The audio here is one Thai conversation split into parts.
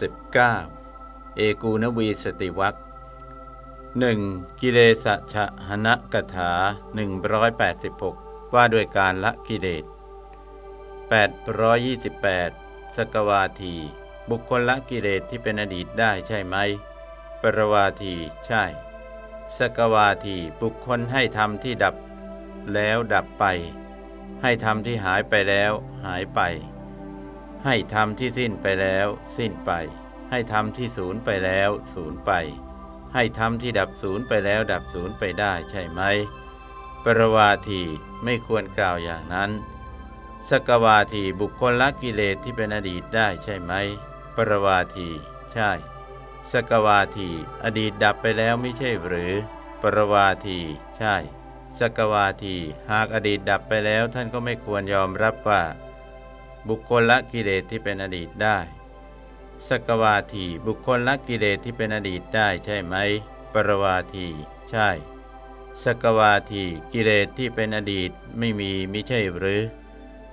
89เอกูนวีสติวัคหนึ่งกิเลสชะหนกถา 186 ว่าด้วยการละกิเลส828 สกวาที บุคคลละกิเลสที่เป็นอดีตได้ใช่ไหม ปรวาทีใช่ สกวาทีบุคคลให้ธรรมที่ดับ แล้วดับไป ให้ธรรมที่หายไปแล้วหายไป ให้ธรรมที่สิ้นไปแล้ว สิ้นไป ให้ธรรมที่ศูนย์ไปแล้วศูนย์ไป ให้ธรรมที่ดับศูนย์ไปแล้วดับศูนย์ไปได้ใช่ไหม ปรวาทีไม่ควรกล่าวอย่างนั้น สกวาทีบุคคลละกิเลสที่เป็นอดีตได้ใช่ไหม ปรวาทีใช่ สกวาทีอดีตดับไปแล้วไม่ใช่หรือ ปรวาทีใช่ สกวาทีหากอดีตดับไปแล้วท่านก็ไม่ควรยอมรับว่า บุคคลละกิเลสที่เป็นอดีตได้สกวาทีบุคคลละกิเลสที่เป็นอดีตได้ใช่ไหม ปรวาทีใช่สกวาทีกิเลสที่เป็นอดีตไม่มีมิใช่หรือ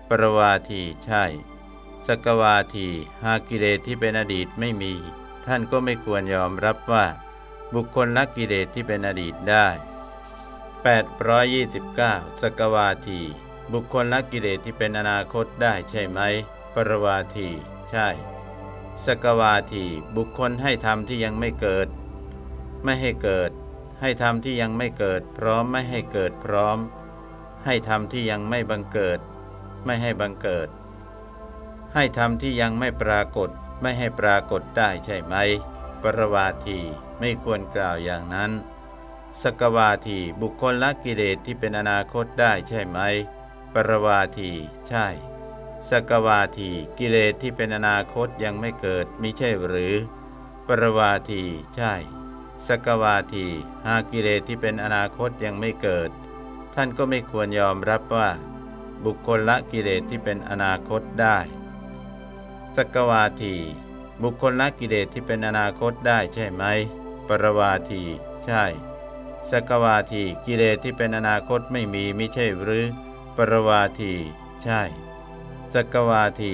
ปรวาทีใช่สกวาทีหากกิเลสที่เป็นอดีตไม่มี ท่านก็ไม่ควรยอมรับว่า บุคคลละกิเลสที่เป็นอดีตได้ 829สกวาที บุคคลละกิเลสที่เป็นอนาคตได้ใช่ไหม ปรวาที ใช่ สกวาทีบุคคลให้ธรรมที่ยังไม่เกิด ไม่ให้เกิด ให้ธรรมที่ยังไม่เกิด พร้อมไม่ให้เกิดพร้อม ให้ธรรมที่ยังไม่บังเกิด ไม่ให้บังเกิด ให้ธรรมที่ยังไม่ปรากฏ ไม่ให้ปรากฏได้ใช่ไหม ปรวาทีไม่ควรกล่าวอย่างนั้น สกวาทีบุคคลละกิเลสที่เป็นอนาคตได้ใช่ไหม ปรวาที ใช่ สกวาที กิเลสที่เป็นอนาคตยังไม่เกิดมิใช่หรือ ปรวาที ใช่ สกวาที หากกิเลสที่เป็นอนาคตยังไม่เกิด ท่านก็ไม่ควรยอมรับว่า บุคคลละกิเลสที่เป็นอนาคตได้ สกวาที บุคคลละกิเลสที่เป็นอนาคตได้ใช่ไหม ปรวาที ใช่ สกวาที กิเลสที่เป็นอนาคตไม่มีมิใช่หรือ ปรวาที ใช่ สกวาที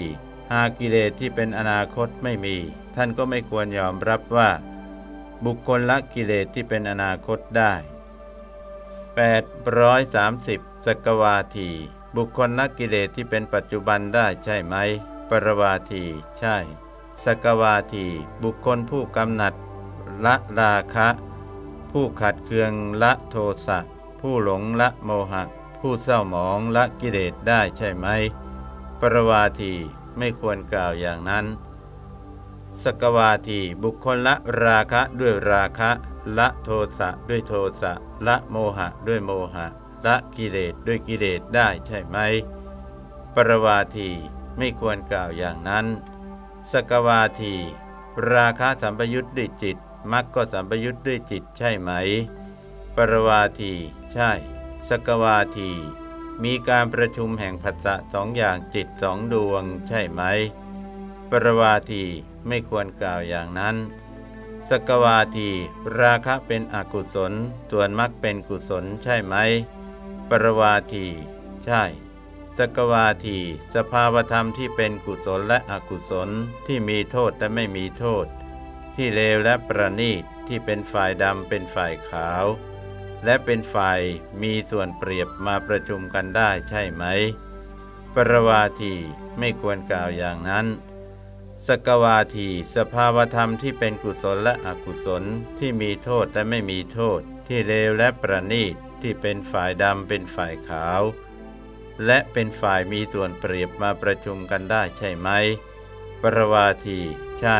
หากกิเลสที่เป็นอนาคตไม่มี ท่านก็ไม่ควรยอมรับว่า บุคคลละกิเลสที่เป็นอนาคตได้ 830 สกวาที บุคคลละกิเลสที่เป็นปัจจุบันได้ใช่ไหม ปรวาที ใช่ สกวาที บุคคลผู้กำหนัดละราคะ ผู้ขัดเคืองละโทสะ ผู้หลงละโมหะ ผู้เศร้าหมองละกิเลสได้ใช่ไหม ปรวาทีไม่ควรกล่าวอย่างนั้น สกวาทีบุคคลละราคะด้วยราคะ ละโทสะด้วยโทสะ ละโมหะด้วยโมหะ ละกิเลสด้วยกิเลสได้ใช่ไหม ปรวาทีไม่ควรกล่าวอย่างนั้น สกวาที ราคะสัมปยุทธ์ด้วยจิตมักก็สัมปยุทธ์ด้วยจิตใช่ไหม ปรวาทีใช่ สกวาที มีการประชุมแห่งผัสสะสองอย่างจิตสองดวงใช่ไหม ปรวาทีไม่ควรกล่าวอย่างนั้น สกวาที ราคะเป็นอกุศล ส่วนมักเป็นกุศลใช่ไหม ปรวาที ใช่ สกวาที สภาวธรรมที่เป็นกุศลและอกุศลที่มีโทษและไม่มีโทษ ที่เลวและประณีตที่เป็นฝ่ายดำเป็นฝ่ายขาว และเป็นฝ่ายมีส่วนเปรียบมาประชุมกันได้ใช่ไหม ปรวาทีไม่ควรกล่าวอย่างนั้น สกวาทีสภาวธรรมที่เป็นกุศลและอกุศลที่มีโทษและไม่มีโทษ ที่เลวและประณีตที่เป็นฝ่ายดำเป็นฝ่ายขาว และเป็นฝ่ายมีส่วนเปรียบมาประชุมกันได้ใช่ไหม ปรวาที ใช่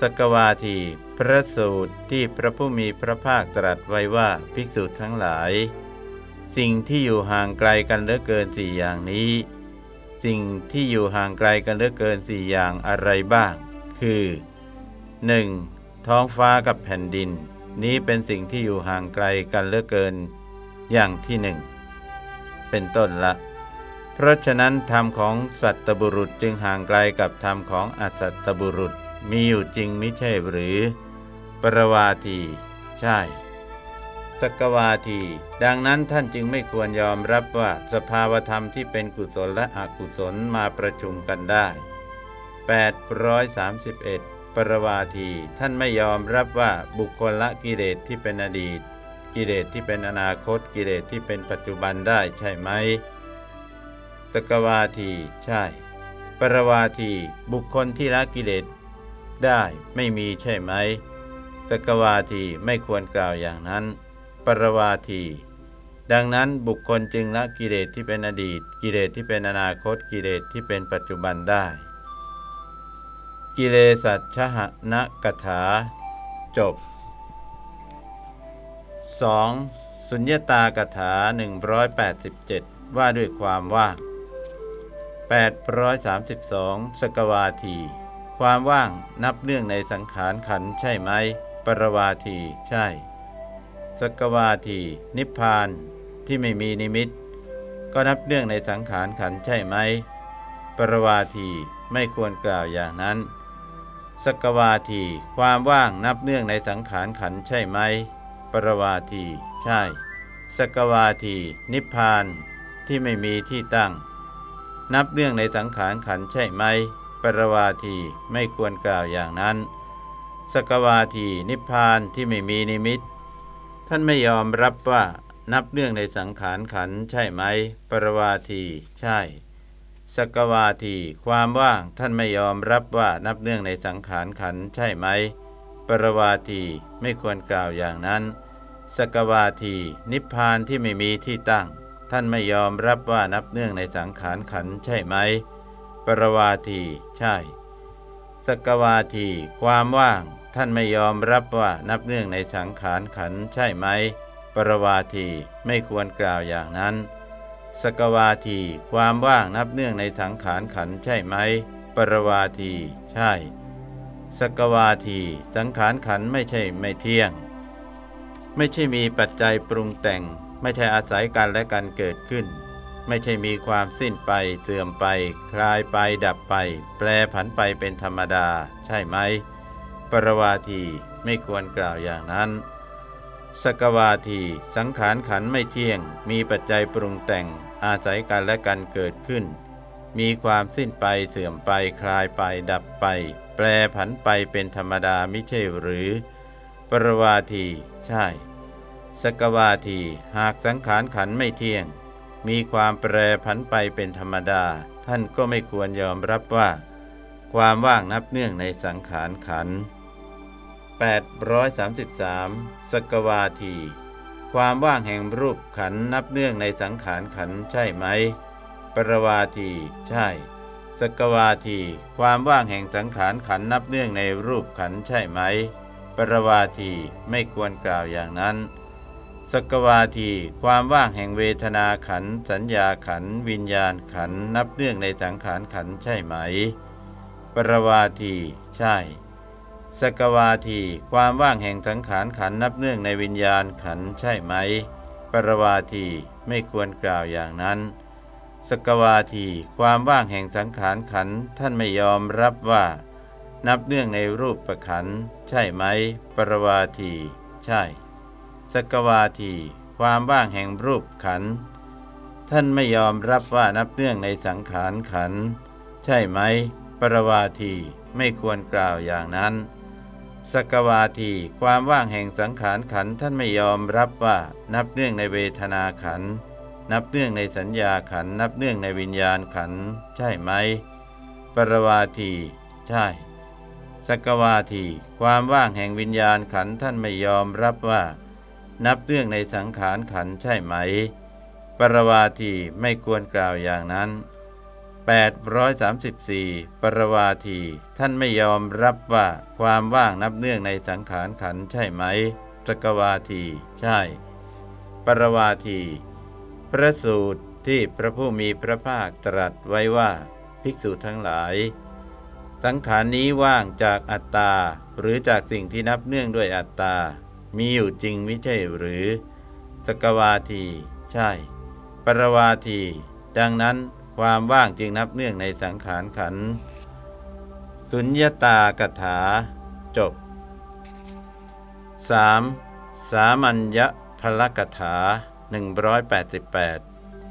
สกวาที พระสูตรที่พระผู้มีพระภาคตรัสไว้ว่าภิกษุทั้งหลาย สิ่งที่อยู่ห่างไกลกันเหลือเกินสี่อย่างนี้ สิ่งที่อยู่ห่างไกลกันเหลือเกินสี่อย่างอะไรบ้าง คือ 1. ท้องฟ้ากับแผ่นดิน นี้เป็นสิ่งที่อยู่ห่างไกลกันเหลือเกิน อย่างที่หนึ่งเป็นต้นละ เพราะฉะนั้นธรรมของสัตตบุรุษจึงห่างไกลกับธรรมของอสัตตบุรุษมีอยู่จริงไม่ใช่หรือ ปรวาที ใช่สกวาที ดังนั้นท่านจึงไม่ควรยอมรับว่าสภาวธรรมที่เป็นกุศลและอกุศลมาประชุมกันได้ 831 ปรวาที ท่านไม่ยอมรับว่าบุคคลละกิเลสที่เป็นอดีต กิเลสที่เป็นอนาคตกิเลสที่เป็นปัจจุบันได้ใช่ไหมสกวาที ใช่ ปรวาที บุคคลที่ละกิเลสได้ไม่มีใช่ไหม สกวาทีไม่ควรกล่าวอย่างนั้น ปรวาที ดังนั้นบุคคลจึงละกิเลสที่เป็นอดีต กิเลสที่เป็นอนาคตกิเลสที่เป็นปัจจุบันได้ กิเลสัชหนกถา จบ 2. สุญญตากถา 187 ว่าด้วยความว่าง832 สกวาที ความว่างนับเนื่องในสังขารขันใช่ไหม รวาที ใช่ สกวาที นิพพานที่ไม่มีนิมิต ก็นับเนื่องในสังขารขันใช่ไหม ปรวาทีไม่ควรกล่าวอย่างนั้น สกวาที ความว่างนับเนื่องในสังขารขันใช่ไหม ปรวาที ใช่ สกวาที นิพพานที่ไม่มีที่ตั้ง นับเนื่องในสังขารขันใช่ไหม ปรวาทีไม่ควรกล่าวอย่างนั้น สกวาทีนิพพานที่ไม่มีนิมิต ท่านไม่ยอมรับว่านับเนื่องในสังขารขันใช่ไหม ปรวาทีใช่ สกวาที ความว่างท่านไม่ยอมรับว่านับเนื่องในสังขารขันใช่ไหม ปรวาทีไม่ควรกล่าวอย่างนั้น สกวาที นิพพานที่ไม่มีที่ตั้ง ท่านไม่ยอมรับว่านับเนื่องในสังขารขันใช่ไหม ปรวาที ใช่ สกวาที ความว่าง ท่านไม่ยอมรับว่านับเนื่องในสังขารขันใช่ไหม ปรวาทีไม่ควรกล่าวอย่างนั้น สกวาทีความว่างนับเนื่องในสังขารขันใช่ไหม ปรวาทีใช่ สกวาทีสังขารขันไม่ใช่ไม่เที่ยง ไม่ใช่มีปัจจัยปรุงแต่ง ไม่ใช่อาศัยกันและกันเกิดขึ้น ไม่ใช่มีความสิ้นไปเสื่อมไป คลายไปดับไป แปรผันไปเป็นธรรมดา ใช่ไหม ปรวาทีไม่ควรกล่าวอย่างนั้นสกวาทีสังขารขันไม่เที่ยง มีปัจจัยปรุงแต่ง อาศัยกันและกันเกิดขึ้น มีความสิ้นไปเสื่อมไปคลายไปดับไป แปรผันไปเป็นธรรมดาไม่ใช่หรือ ปรวาทีใช่ สกวาทีหากสังขารขันไม่เที่ยง มีความแปรผันไปเป็นธรรมดา ท่านก็ไม่ควรยอมรับว่า ความว่างนับเนื่องในสังขารขัน 833 สกวาที ความว่างแห่งรูปขันนับเนื่องในสังขารขันใช่ไหม ปรวาที ใช่ สกวาที ความว่างแห่งสังขารขันนับเนื่องในรูปขันใช่ไหม ปรวาทีไม่ควรกล่าวอย่างนั้น สกวาที ความว่างแห่งเวทนาขัน สัญญาขัน วิญญาณขันนับเนื่องในสังขารขันใช่ไหม ปรวาที ใช่ สกวาทีความว่างแห่งสังขารขันนับเนื่องในวิญญาณขันใช่ไหม ปรวาทีไม่ควรกล่าวอย่างนั้น สกวาทีความว่างแห่งสังขารขันท่านไม่ยอมรับว่า นับเนื่องในรูปประขันใช่ไหม ปรวาที ใช่ สกวาทีความว่างแห่งรูปขันท่านไม่ยอมรับว่านับเนื่องในสังขารขันใช่ไหม ปรวาทีไม่ควรกล่าวอย่างนั้น สกวาทีความว่างแห่งสังขารขันท่านไม่ยอมรับว่า นับเนื่องในเวทนาขัน นับเนื่องในสัญญาขัน นับเนื่องในวิญญาณขัน ใช่ไหม ปรวาที ใช่สกวาทีความว่างแห่งวิญญาณขันท่านไม่ยอมรับว่า นับเนื่องในสังขารขันใช่ไหม ปรวาทีไม่ควรกล่าวอย่างนั้น 834 ปรวาที ท่านไม่ยอมรับว่าความว่างนับเนื่องในสังขารขันใช่ไหมสกวาที ใช่ ปรวาที พระสูตรที่พระผู้มีพระภาคตรัสไว้ว่าภิกษุทั้งหลาย สังขารนี้ว่างจากอัตตา หรือจากสิ่งที่นับเนื่องด้วยอัตตา มีอยู่จริงไม่ใช่หรือสกวาที ใช่ ปรวาที ดังนั้น ความว่างจึงนับเนื่องในสังขารขันสุญญตากถาจบ 3. สามัญญพลกถา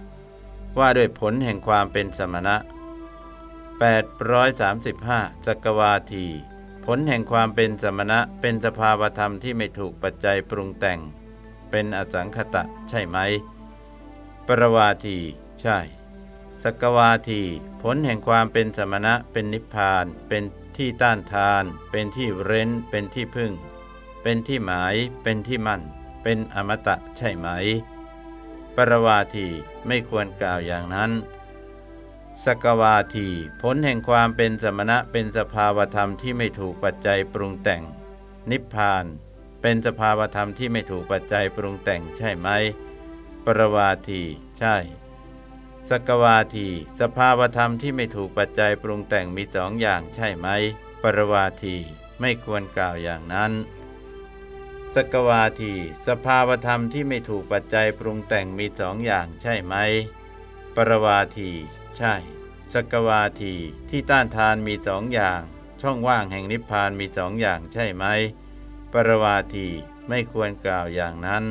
188 ว่าด้วยผลแห่งความเป็นสมณะ 835สกวาที ผลแห่งความเป็นสมณะเป็นสภาวธรรมที่ไม่ถูกปัจจัยปรุงแต่ง เป็นอสังคตะใช่ไหม ปรวาที ใช่ สกวาทีผลแห่งความเป็นสมณะเป็นนิพพาน เป็นที่ต้านทาน เป็นที่เร้น เป็นที่พึ่ง เป็นที่หมาย เป็นที่มั่น เป็นอมตะใช่ไหม ปรวาทีไม่ควรกล่าวอย่างนั้นสกวาทีผลแห่งความเป็นสมณะเป็นสภาวธรรมที่ไม่ถูกปัจจัยปรุงแต่ง นิพพาน เป็นสภาวธรรมที่ไม่ถูกปัจจัยปรุงแต่งใช่ไหม ปรวาทีใช่ สกวาที สภาวธรรมที่ไม่ถูกปัจจัยปรุงแต่งมีสองอย่างใช่ไหม ปรวาที ไม่ควรกล่าวอย่างนั้น สกวาที สภาวธรรมที่ไม่ถูกปัจจัยปรุงแต่งมีสองอย่างใช่ไหม ปรวาที ใช่ สกวาที ที่ต้านทานมีสองอย่าง ช่องว่างแห่งนิพพานมีสองอย่างใช่ไหม ปรวาที ไม่ควรกล่าวอย่างนั้น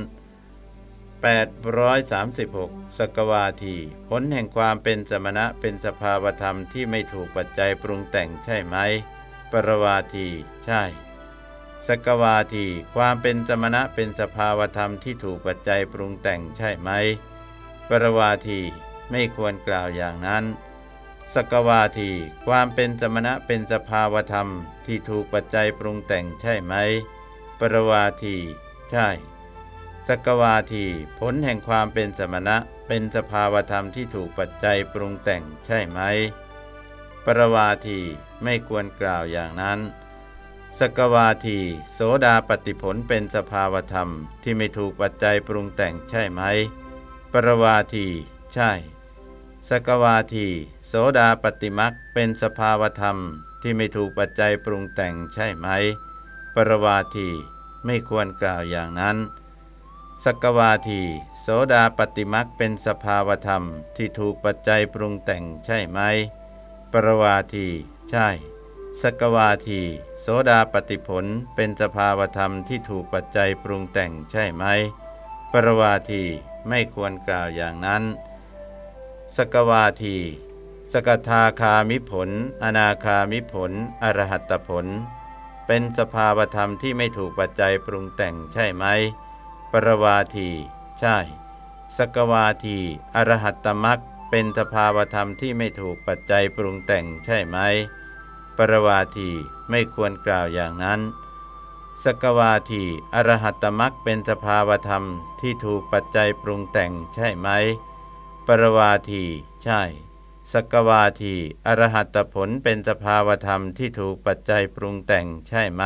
836สกวาทีผลแห่งความเป็นสมณะเป็นสภาวธรรมที่ไม่ถูกปัจจัยปรุงแต่งใช่ไหม ปรวาที ใช่สกวาที ความเป็นสมณะเป็นสภาวธรรมที่ถูกปัจจัยปรุงแต่งใช่ไหม ปรวาทีไม่ควรกล่าวอย่างนั้นสกวาที ความเป็นสมณะเป็นสภาวธรรมที่ถูกปัจจัยปรุงแต่งใช่ไหม ปรวาที ใช่ สกวาทีผลแห่งความเป็นสมณะ เป็นสภาวธรรมที่ถูกปัจจัยปรุงแต่งใช่ไหม ปรวาทีไม่ควรกล่าวอย่างนั้น สกวาที โสดาปฏิผลเป็นสภาวธรรมที่ไม่ถูกปัจจัยปรุงแต่งใช่ไหม ปรวาที ใช่ สกวาที โสดาปฏิมักเป็นสภาวธรรมที่ไม่ถูกปัจจัยปรุงแต่งใช่ไหม ปรวาที ไม่ควรกล่าวอย่างนั้น สกวาทีโสดาปฏิมักเป็นสภาวธรรมที่ถูกปัจจัยปรุงแต่งใช่ไหม ปรวาที ใช่ สกวาที โสดาปฏิผลเป็นสภาวธรรมที่ถูกปัจจัยปรุงแต่งใช่ไหม ปรวาทีไม่ควรกล่าวอย่างนั้น สกวาที สกทาคามิผล อนาคามิผล อรหัตผล เป็นสภาวธรรมที่ไม่ถูกปัจจัยปรุงแต่งใช่ไหม ปรวาที ใช่ สกวาที อรหัตตมักเป็นสภาวธรรมที่ไม่ถูกปัจจัยปรุงแต่งใช่ไหม ปรวาทีไม่ควรกล่าวอย่างนั้น สกวาทีอรหัตตมักเป็นสภาวธรรมที่ถูกปัจจัยปรุงแต่งใช่ไหม ปรวาทีใช่ สกวาทีอรหัตผลเป็นสภาวธรรมที่ถูกปัจจัยปรุงแต่งใช่ไหม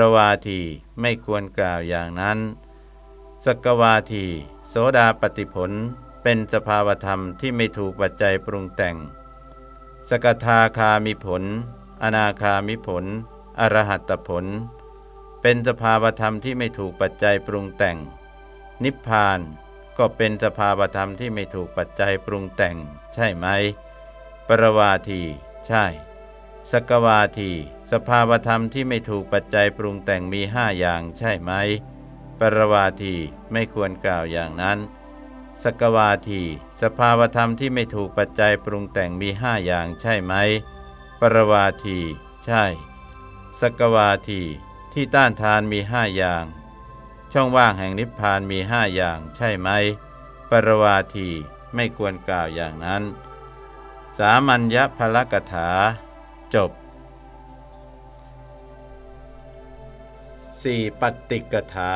รวาทีไม่ควรกล่าวอย่างนั้น สกวาที โสดาปฏิผล เป็นสภาวธรรมที่ไม่ถูกปัจจัยปรุงแต่ง สกทาคามิผล อนาคามิผล อรหัตผล เป็นสภาวธรรมที่ไม่ถูกปัจจัยปรุงแต่ง นิพพานก็เป็นสภาวธรรมที่ไม่ถูกปัจจัยปรุงแต่ง ใช่ไหม ปรวาที ใช่ สกวาที สภาวธรรมที่ไม่ถูกปัจจัยปรุงแต่งมีห้าอย่างใช่ไหม ปรวาทีไม่ควรกล่าวอย่างนั้น สกวาที สภาวธรรมที่ไม่ถูกปัจจัยปรุงแต่งมีห้าอย่างใช่ไหม ปรวาที ใช่ สกวาที ที่ต้านทานมีห้าอย่าง ช่องว่างแห่งนิพพานมีห้าอย่างใช่ไหม ปรวาทีไม่ควรกล่าวอย่างนั้น สามัญญพลกถา จบ 4. ปฏิกถา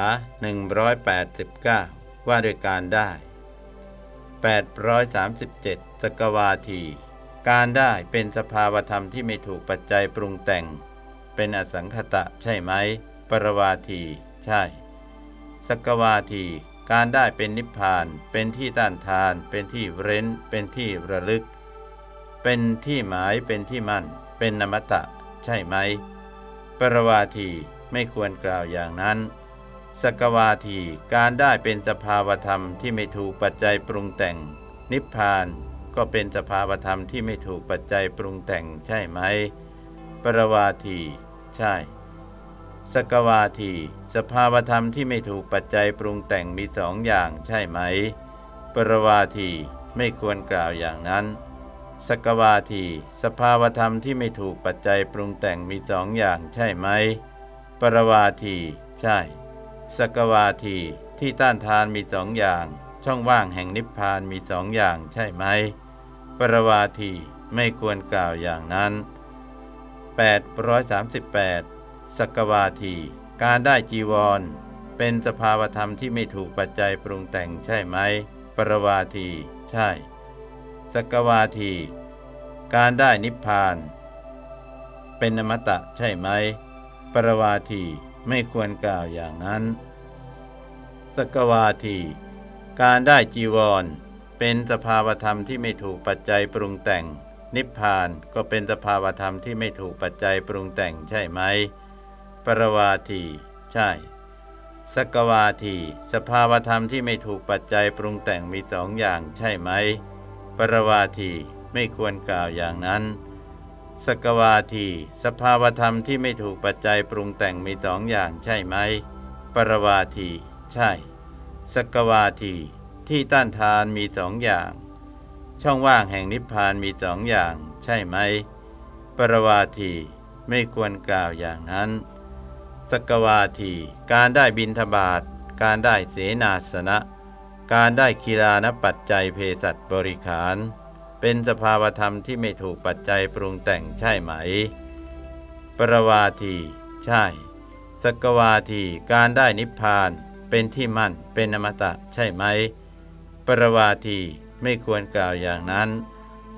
189 ว่าด้วยการได้ 837 สกวาที การได้เป็นสภาวธรรมที่ไม่ถูกปัจจัยปรุงแต่ง เป็นอสังคตะใช่ไหม ปรวาที ใช่ สกวาที การได้เป็นนิพพาน เป็นที่ต้านทาน เป็นที่เร้น เป็นที่ระลึก เป็นที่หมาย เป็นที่มั่น เป็นนมตะ ใช่ไหม ปรวาที ไม่ควรกล่าวอย่างนั้น สกวาทีการได้เป็นสภาวธรรมที่ไม่ถูกปัจจัยปรุงแต่ง นิพพานก็เป็นสภาวธรรมที่ไม่ถูกปัจจัยปรุงแต่งใช่ไหม ปรวาที ใช่ สกวาที สภาวธรรมที่ไม่ถูกปัจจัยปรุงแต่งมีสองอย่างใช่ไหม ปรวาทีไม่ควรกล่าวอย่างนั้น สกวาที สภาวธรรมที่ไม่ถูกปัจจัยปรุงแต่งมีสองอย่างใช่ไหม ปรวาที ใช่ สกวาที ที่ต้านทานมีสองอย่าง ช่องว่างแห่งนิพพานมีสองอย่างใช่ไหม ปรวาทีไม่ควรกล่าวอย่างนั้น 838สกวาที การได้จีวร เป็นสภาวธรรมที่ไม่ถูกปัจจัยปรุงแต่งใช่ไหม ปรวาที ใช่ สกวาที การได้นิพพาน เป็นนมตะใช่ไหม ปรวาทีไม่ควรกล่าวอย่างนั้น สกวาที การได้จีวร เป็นสภาวธรรมที่ไม่ถูกปัจจัยปรุงแต่ง นิพพานก็เป็นสภาวธรรมที่ไม่ถูกปัจจัยปรุงแต่งใช่ไหม ปรวาที ใช่ สกวาที สภาวธรรมที่ไม่ถูกปัจจัยปรุงแต่งมีสองอย่างใช่ไหม ปรวาทีไม่ควรกล่าวอย่างนั้น สกวาที สภาวธรรมที่ไม่ถูกปัจจัยปรุงแต่งมีสองอย่างใช่ไหม ปรวาที ใช่ สกวาที ที่ต้านทานมีสองอย่าง ช่องว่างแห่งนิพพานมีสองอย่าง ใช่ไหม ปรวาที ไม่ควรกล่าวอย่างนั้น สกวาที การได้บินทบาท การได้เสนาสนะ การได้กีฬานปัจจัยเพสัตบริขาร เป็นสภาวธรรมที่ไม่ถูกปัจจัยปรุงแต่งใช่ไหม ปรวาที ใช่ สกวาที การได้นิพพาน เป็นที่มั่น เป็นนมตะใช่ไหม ปรวาทีไม่ควรกล่าวอย่างนั้น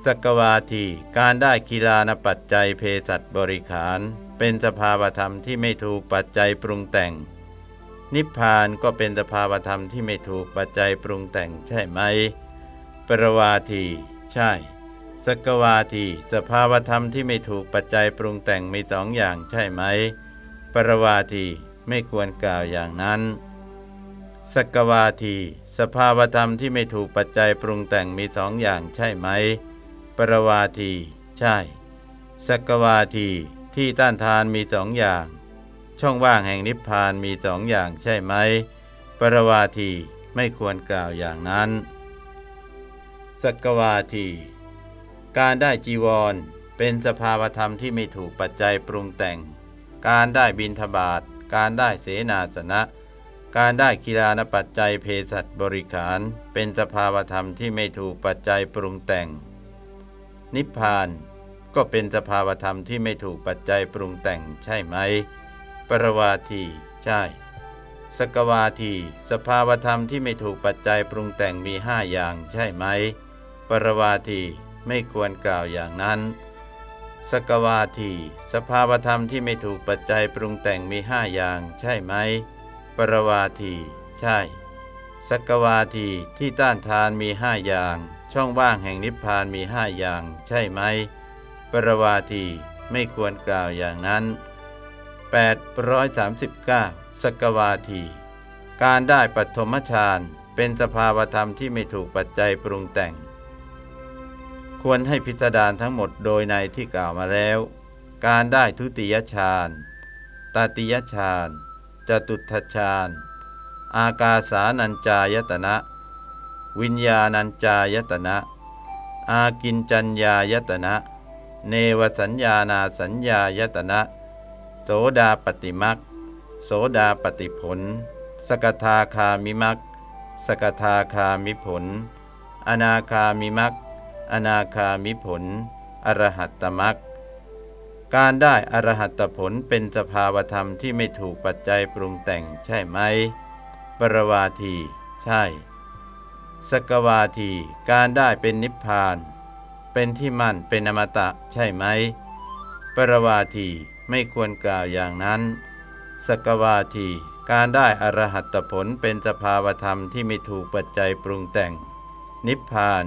สกวาที การได้กีฬานปัจจัยเพสัตบริขาร เป็นสภาวธรรมที่ไม่ถูกปัจจัยปรุงแต่ง นิพพานก็เป็นสภาวธรรมที่ไม่ถูกปัจจัยปรุงแต่งใช่ไหม ปรวาที ใช่ สกวาที สภาวธรรมที่ไม่ถูกปัจจัยปรุงแต่งมีสองอย่างใช่ไหม ปรวาทีไม่ควรกล่าวอย่างนั้น สกวาที สภาวธรรมที่ไม่ถูกปัจจัยปรุงแต่งมีสองอย่างใช่ไหม ปรวาที ใช่ สกวาทีที่ต้านทานมีสองอย่าง ช่องว่างแห่งนิพพานมีสองอย่างใช่ไหม ปรวาทีไม่ควรกล่าวอย่างนั้น สกวาที การได้จีวร เป็นสภาวธรรมที่ไม่ถูกปัจจัยปรุงแต่ง การได้บินทบาทการได้เสนาสนะ การได้กีฬานปัจจัยเพศัตบริขาร เป็นสภาวธรรมที่ไม่ถูกปัจจัยปรุงแต่ง นิพพานก็เป็นสภาวธรรมที่ไม่ถูกปัจจัยปรุงแต่งใช่ไหม ปรวาทีใช่ สกวาที สภาวธรรมที่ไม่ถูกปัจจัยปรุงแต่งมีห้าอย่างใช่ไหม ปรวาทีไม่ควรกล่าวอย่างนั้น สกวาที สภาวธรรมที่ไม่ถูกปัจจัยปรุงแต่งมีห้าอย่าง ใช่ไหม ปรวาที ใช่ สกวาทีที่ต้านทานมีห้าอย่าง ช่องว่างแห่งนิพพานมีห้าอย่าง ใช่ไหม ปรวาทีไม่ควรกล่าวอย่างนั้น839สกวาที การได้ปัทมฌานเป็นสภาวธรรมที่ไม่ถูกปัจจัยปรุงแต่ง ควรให้พิสดารทั้งหมดโดยในที่กล่าวมาแล้ว การได้ทุติยฌานตติยฌานจตุทชาญอากาสานัญจายตนะ วิญญาณัญจายตนะ อากินจัญญายตนะ เนวสัญญานาสัญญายตนะ โสดาปฏิมักโสดาปฏิผล สกทาคามิมักสกทาคามิผล อนาคามิมัก อนาคามิผล อรหัตตมักการได้อรหัตผลเป็นสภาวธรรมที่ไม่ถูกปัจจัยปรุงแต่งใช่ไหม ปรวาที ใช่ สกวาที การได้เป็นนิพพาน เป็นที่มั่นเป็นอมตะใช่ไหม ปรวาทีไม่ควรกล่าวอย่างนั้น สกวาที การได้อรหัตผลเป็นสภาวธรรมที่ไม่ถูกปัจจัยปรุงแต่ง นิพพาน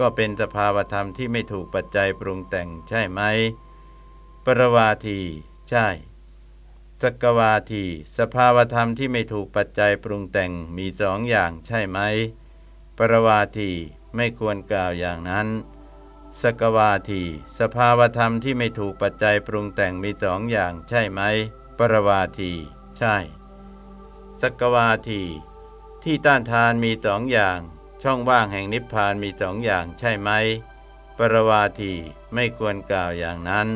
ก็เป็นสภาวธรรมที่ไม่ถูกปัจจัยปรุงแต่งใช่ไหม ปรวาที ใช่สกวาที สภาวธรรมที่ไม่ถูกปัจจัยปรุงแต่งมีสองอย่างใช่ไหม ปรวาทีไม่ควรกล่าวอย่างนั้น สกวาที สภาวธรรมที่ไม่ถูกปัจจัยปรุงแต่งมีสองอย่างใช่ไหม ปรวาที ใช่ สกวาที ที่ต้านทานมีสองอย่าง ช่องว่างแห่งนิพพานมีสองอย่างใช่ไหม ปรวาทีไม่ควรกล่าวอย่างนั้น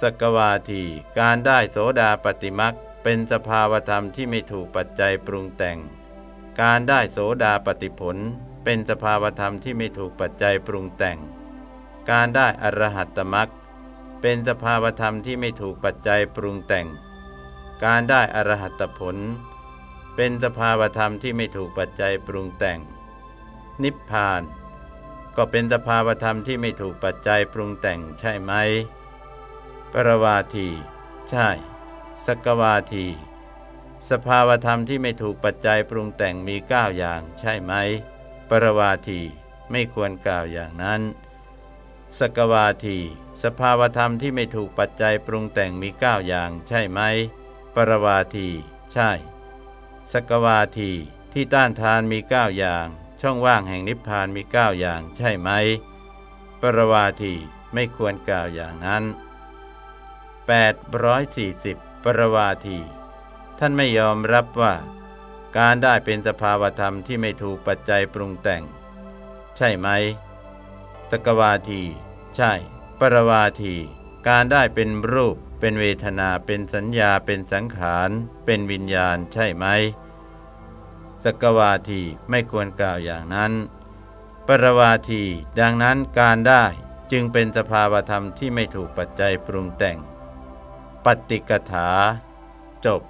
สกวาทีการได้โสดาปฏิมักเป็นสภาวธรรมที่ไม่ถูกปัจจัยปรุงแต่ง การได้โสดาปฏิผล เป็นสภาวธรรมที่ไม่ถูกปัจจัยปรุงแต่ง การได้อรหัตตมักเป็นสภาวธรรมที่ไม่ถูกปัจจัยปรุงแต่ง การได้อรหัตผล เป็นสภาวธรรมที่ไม่ถูกปัจจัยปรุงแต่ง นิพพาน ก็เป็นสภาวธรรมที่ไม่ถูกปัจจัยปรุงแต่งใช่ไหม ปรวาที ใช่ สกวาที สภาวธรรมที่ไม่ถูกปัจจัยปรุงแต่งมีเก้าอย่างใช่ไหม ปรวาที ไม่ควรกล่าวอย่างนั้น สกวาที สภาวธรรมที่ไม่ถูกปัจจัยปรุงแต่งมีเก้าอย่างใช่ไหม ปรวาที ใช่ สกวาทีที่ต้านทานมีเก้าอย่าง ช่องว่างแห่งนิพพานมีเก้าอย่างใช่ไหม ปรวาทีไม่ควรกล่าวอย่างนั้น 840 ปรวาที ท่านไม่ยอมรับว่า การได้เป็นสภาวธรรมที่ไม่ถูกปัจจัยปรุงแต่ง ใช่ไหมสกวาที ใช่ ปรวาที การได้เป็นรูป เป็นเวทนา เป็นสัญญา เป็นสังขาร เป็นวิญญาณ ใช่ไหม สกวาทีไม่ควรกล่าวอย่างนั้น ปรวาทีดังนั้นการได้จึงเป็นสภาวธรรมที่ไม่ถูกปัจจัยปรุงแต่ง ปฏิกถา จบ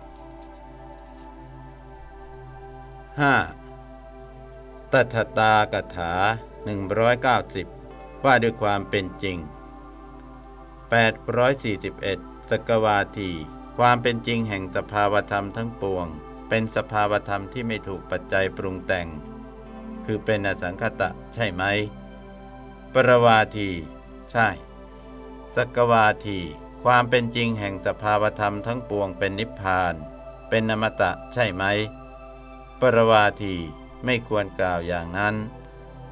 5. ตัทตากถา 190 ว่าด้วยความเป็นจริง 841 สกวาที ความเป็นจริงแห่งสภาวธรรมทั้งปวง เป็นสภาวธรรมที่ไม่ถูกปัจจัยปรุงแต่ง คือเป็นอสังคตะใช่ไหม ปรวาที ใช่ สกวาที ความเป็นจริงแห่งสภาวธรรมทั้งปวงเป็นนิพพาน เป็นนมตะใช่ไหม ปรวาทีไม่ควรกล่าวอย่างนั้น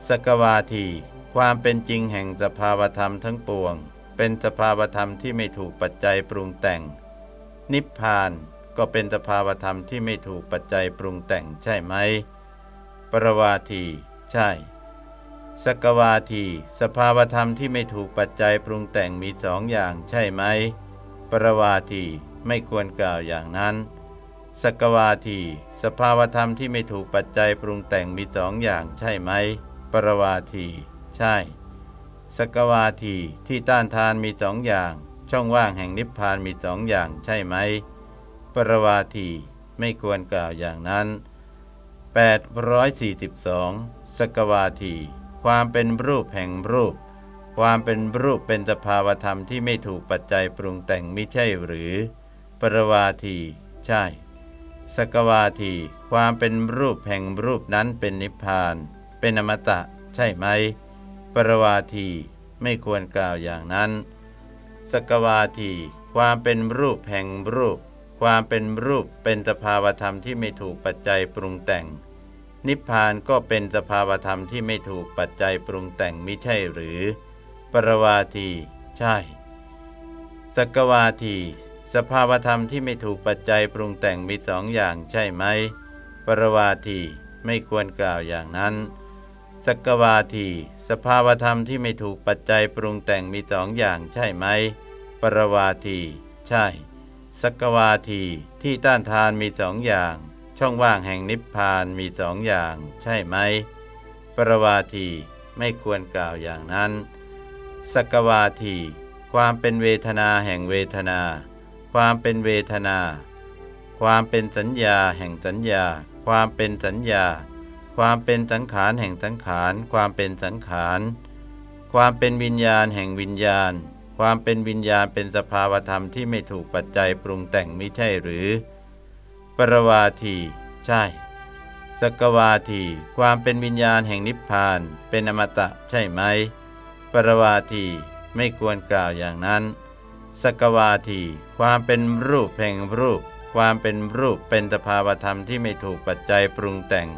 สกวาที ความเป็นจริงแห่งสภาวธรรมทั้งปวง เป็นสภาวธรรมที่ไม่ถูกปัจจัยปรุงแต่ง นิพพาน ก็เป็นสภาวธรรมที่ไม่ถูกปัจจัยปรุงแต่งใช่ไหม ปรวาที ใช่ สกวาที สภาวธรรมที่ไม่ถูกปัจจัยปรุงแต่งมีสองอย่างใช่ไหม ปรวาทีไม่ควรกล่าวอย่างนั้น สกวาที สภาวธรรมที่ไม่ถูกปัจจัยปรุงแต่งมีสองอย่างใช่ไหม ปรวาที ใช่ สกวาทีที่ต้านทานมีสองอย่าง ช่องว่างแห่งนิพพานมีสองอย่างใช่ไหม ปรวาทีไม่ควรกล่าวอย่างนั้น 842 สกวาที ความเป็นรูปแห่งรูป ความเป็นรูปเป็นสภาวธรรมที่ไม่ถูกปัจจัยปรุงแต่งไม่ใช่หรือ ปรวาที ใช่ สกวาที ความเป็นรูปแห่งรูปนั้นเป็นนิพพาน เป็นอมตะ ใช่ไหม ปรวาทีไม่ควรกล่าวอย่างนั้น สกวาที ความเป็นรูปแห่งรูป ความเป็นรูปเป็นสภาวธรรมที่ไม่ถูกปัจจัยปรุงแต่ง นิพพานก็เป็นสภาวธรรมที่ไม่ถูกปัจจัยปรุงแต่งมิใช่หรือ ปรวาที ใช่สกวาที สภาวธรรมที่ไม่ถูกปัจจัยปรุงแต่งมีสองอย่างใช่ไหม ปรวาทีไม่ควรกล่าวอย่างนั้นสกวาที สภาวธรรมที่ไม่ถูกปัจจัยปรุงแต่งมีสองอย่างใช่ไหม ปรวาที ใช่ สกวาทีที่ต้านทานมีสองอย่าง ช่องว่างแห่งนิพพานมีสองอย่าง ใช่ไหม ปรวาทีไม่ควรกล่าวอย่างนั้น สกวาที ความเป็นเวทนาแห่งเวทนา ความเป็นเวทนา ความเป็นสัญญาแห่งสัญญา ความเป็นสัญญา ความเป็นสังขารแห่งสังขาร ความเป็นสังขาร ความเป็นวิญญาณแห่งวิญญาณ ความเป็นวิญญาณเป็นสภาวธรรมที่ไม่ถูกปัจจัยปรุงแต่งมิใช่หรือ ปรวาที ใช่ สกวาที ความเป็นวิญญาณแห่งนิพพาน เป็นอมตะใช่ไหม ปรวาที ไม่ควรกล่าวอย่างนั้น สกวาที ความเป็นรูปแห่งรูป ความเป็นรูปเป็นสภาวธรรมที่ไม่ถูกปัจจัยปรุงแต่ง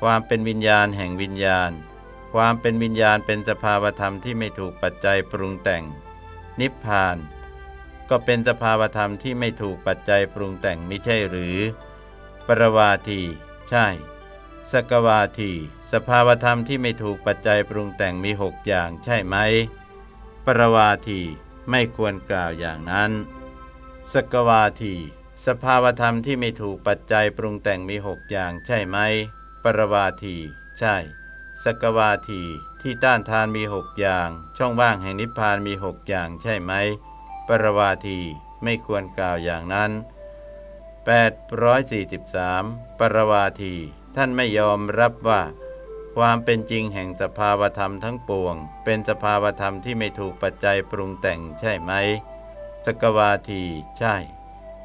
ความเป็นวิญญาณแห่งวิญญาณ ความเป็นวิญญาณเป็นสภาวธรรมที่ไม่ถูกปัจจัยปรุงแต่ง นิพพาน ก็เป็นสภาวธรรมที่ไม่ถูกปัจจัยปรุงแต่งม่ใช่หรือ ปรวาที ใช่ สกวาที สภาวธรรมที่ไม่ถูกปัจจัยปรุงแต่งมีหกอย่างใช่ไหม ปรวาทีไม่ควรกล่าวอย่างนั้น สกวาที สภาวธรรมที่ไม่ถูกปัจจัยปรุงแต่งมีหกอย่างใช่ไหม ปรวาที ใช่ สกวาที ที่ต้านทานมีหกอย่าง ช่องว่างแห่งนิพพานมีหกอย่างใช่ไหม ปรวาทีไม่ควรกล่าวอย่างนั้น 843 ปรวาที ท่านไม่ยอมรับว่า ความเป็นจริงแห่งสภาวธรรมทั้งปวง เป็นสภาวธรรมที่ไม่ถูกปัจจัยปรุงแต่งใช่ไหม สกวาทีใช่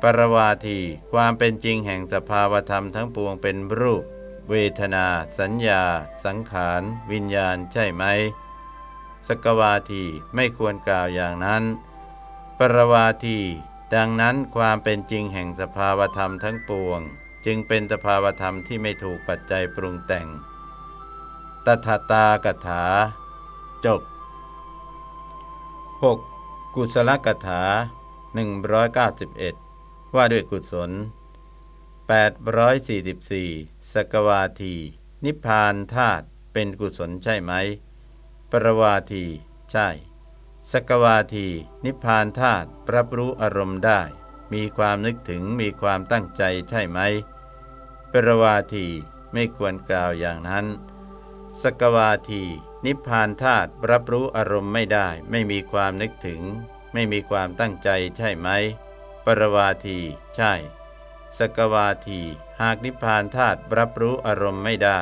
ปรวาที ความเป็นจริงแห่งสภาวธรรมทั้งปวงเป็นรูป เวทนา สัญญา สังขาร วิญญาณใช่ไหมสกวาทีไม่ควรกล่าวอย่างนั้น ปรวาที ดังนั้นความเป็นจริงแห่งสภาวธรรมทั้งปวง จึงเป็นสภาวธรรมที่ไม่ถูกปัจจัยปรุงแต่ง ตถาตากถา จบ 6. กุศลกถา 191 ว่าด้วยกุศล 844 สกวาที นิพพานธาตุเป็นกุศลใช่ไหม ปรวาที ใช่ สกวาที นิพพานธาตุรับรู้อารมณ์ได้ มีความนึกถึงมีความตั้งใจใช่ไหม ปรวาทีไม่ควรกล่าวอย่างนั้น สกวาที นิพพานธาตุรับรู้อารมณ์ไม่ได้ ไม่มีความนึกถึง ไม่มีความตั้งใจใช่ไหม ปรวาที ใช่ สกวาที หากนิพพานธาตุรับรู้อารมณ์ไม่ได้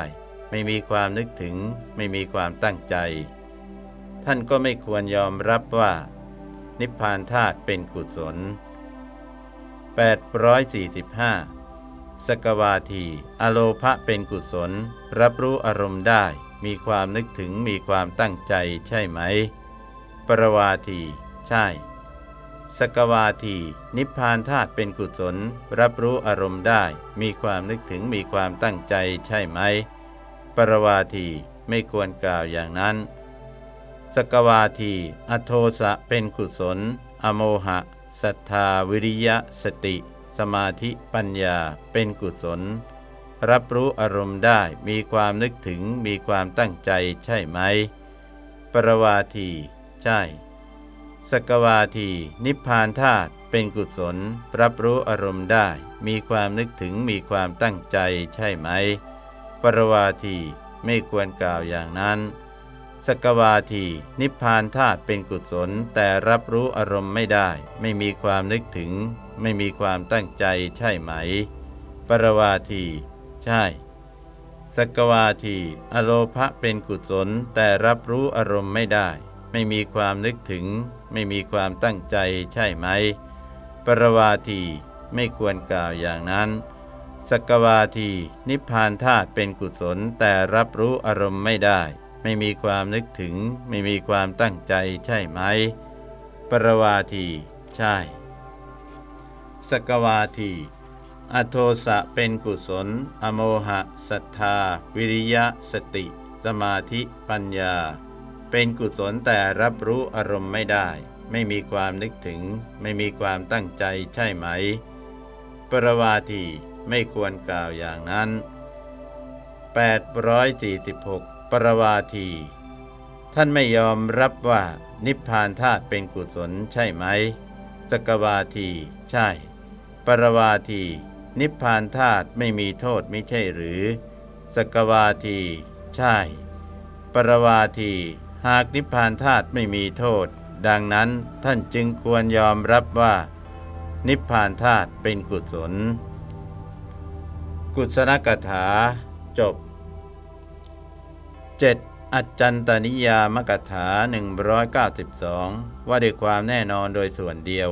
ไม่มีความนึกถึง ไม่มีความตั้งใจ ท่านก็ไม่ควรยอมรับว่า นิพพานธาตุเป็นกุศล 845 สกวาที อโลภะเป็นกุศล รับรู้อารมณ์ได้ มีความนึกถึงมีความตั้งใจใช่ไหม ปรวาที ใช่ สกวาทีนิพพานธาตุเป็นกุศล รับรู้อารมณ์ได้ มีความนึกถึงมีความตั้งใจใช่ไหม ปรวาทีไม่ควรกล่าวอย่างนั้น สกวาที อโทสะเป็นกุศล อโมหะศรัทธาวิริยะสติ สมาธิปัญญาเป็นกุศล รับรู้อารมณ์ได้มีความนึกถึงมีความตั้งใจใช่ไหม ปรวาที ใช่ สกวาทีนิพพานธาตุเป็นกุศล รับรู้อารมณ์ได้ มีความนึกถึงมีความตั้งใจใช่ไหม ปรวาทีไม่ควรกล่าวอย่างนั้น สกวาที นิพพานธาตุเป็นกุศล แต่รับรู้อารมณ์ไม่ได้ ไม่มีความนึกถึง ไม่มีความตั้งใจใช่ไหม ปรวาที ใช่สกวาที อโลภะเป็นกุศล แต่รับรู้อารมณ์ไม่ได้ ไม่มีความนึกถึง ไม่มีความตั้งใจใช่ไหม ปรวาทีไม่ควรกล่าวอย่างนั้น สกวาที นิพพานธาตุเป็นกุศลแต่รับรู้อารมณ์ไม่ได้ ไม่มีความนึกถึง ไม่มีความตั้งใจใช่ไหม ปรวาที ใช่ สกวาที อโทสะเป็นกุศล อโมหะศรัทธา วิริยะ สติ สมาธิ ปัญญา เป็นกุศลแต่รับรู้อารมณ์ไม่ได้ ไม่มีความนึกถึง ไม่มีความตั้งใจใช่ไหม ปรวาทีไม่ควรกล่าวอย่างนั้น 846 ปรวาที ท่านไม่ยอมรับว่านิพพานธาตุเป็นกุศลใช่ไหม สกวาที ใช่ ปรวาที นิพพานธาตุไม่มีโทษไม่ใช่หรือ สกวาที ใช่ ปรวาที หากนิพพานธาตุไม่มีโทษ ดังนั้นท่านจึงควรยอมรับว่า นิพพานธาตุเป็นกุศล กุศลกถา จบ 7. อัจจันตนิยามกถา 192 ว่าด้วยความแน่นอนโดยส่วนเดียว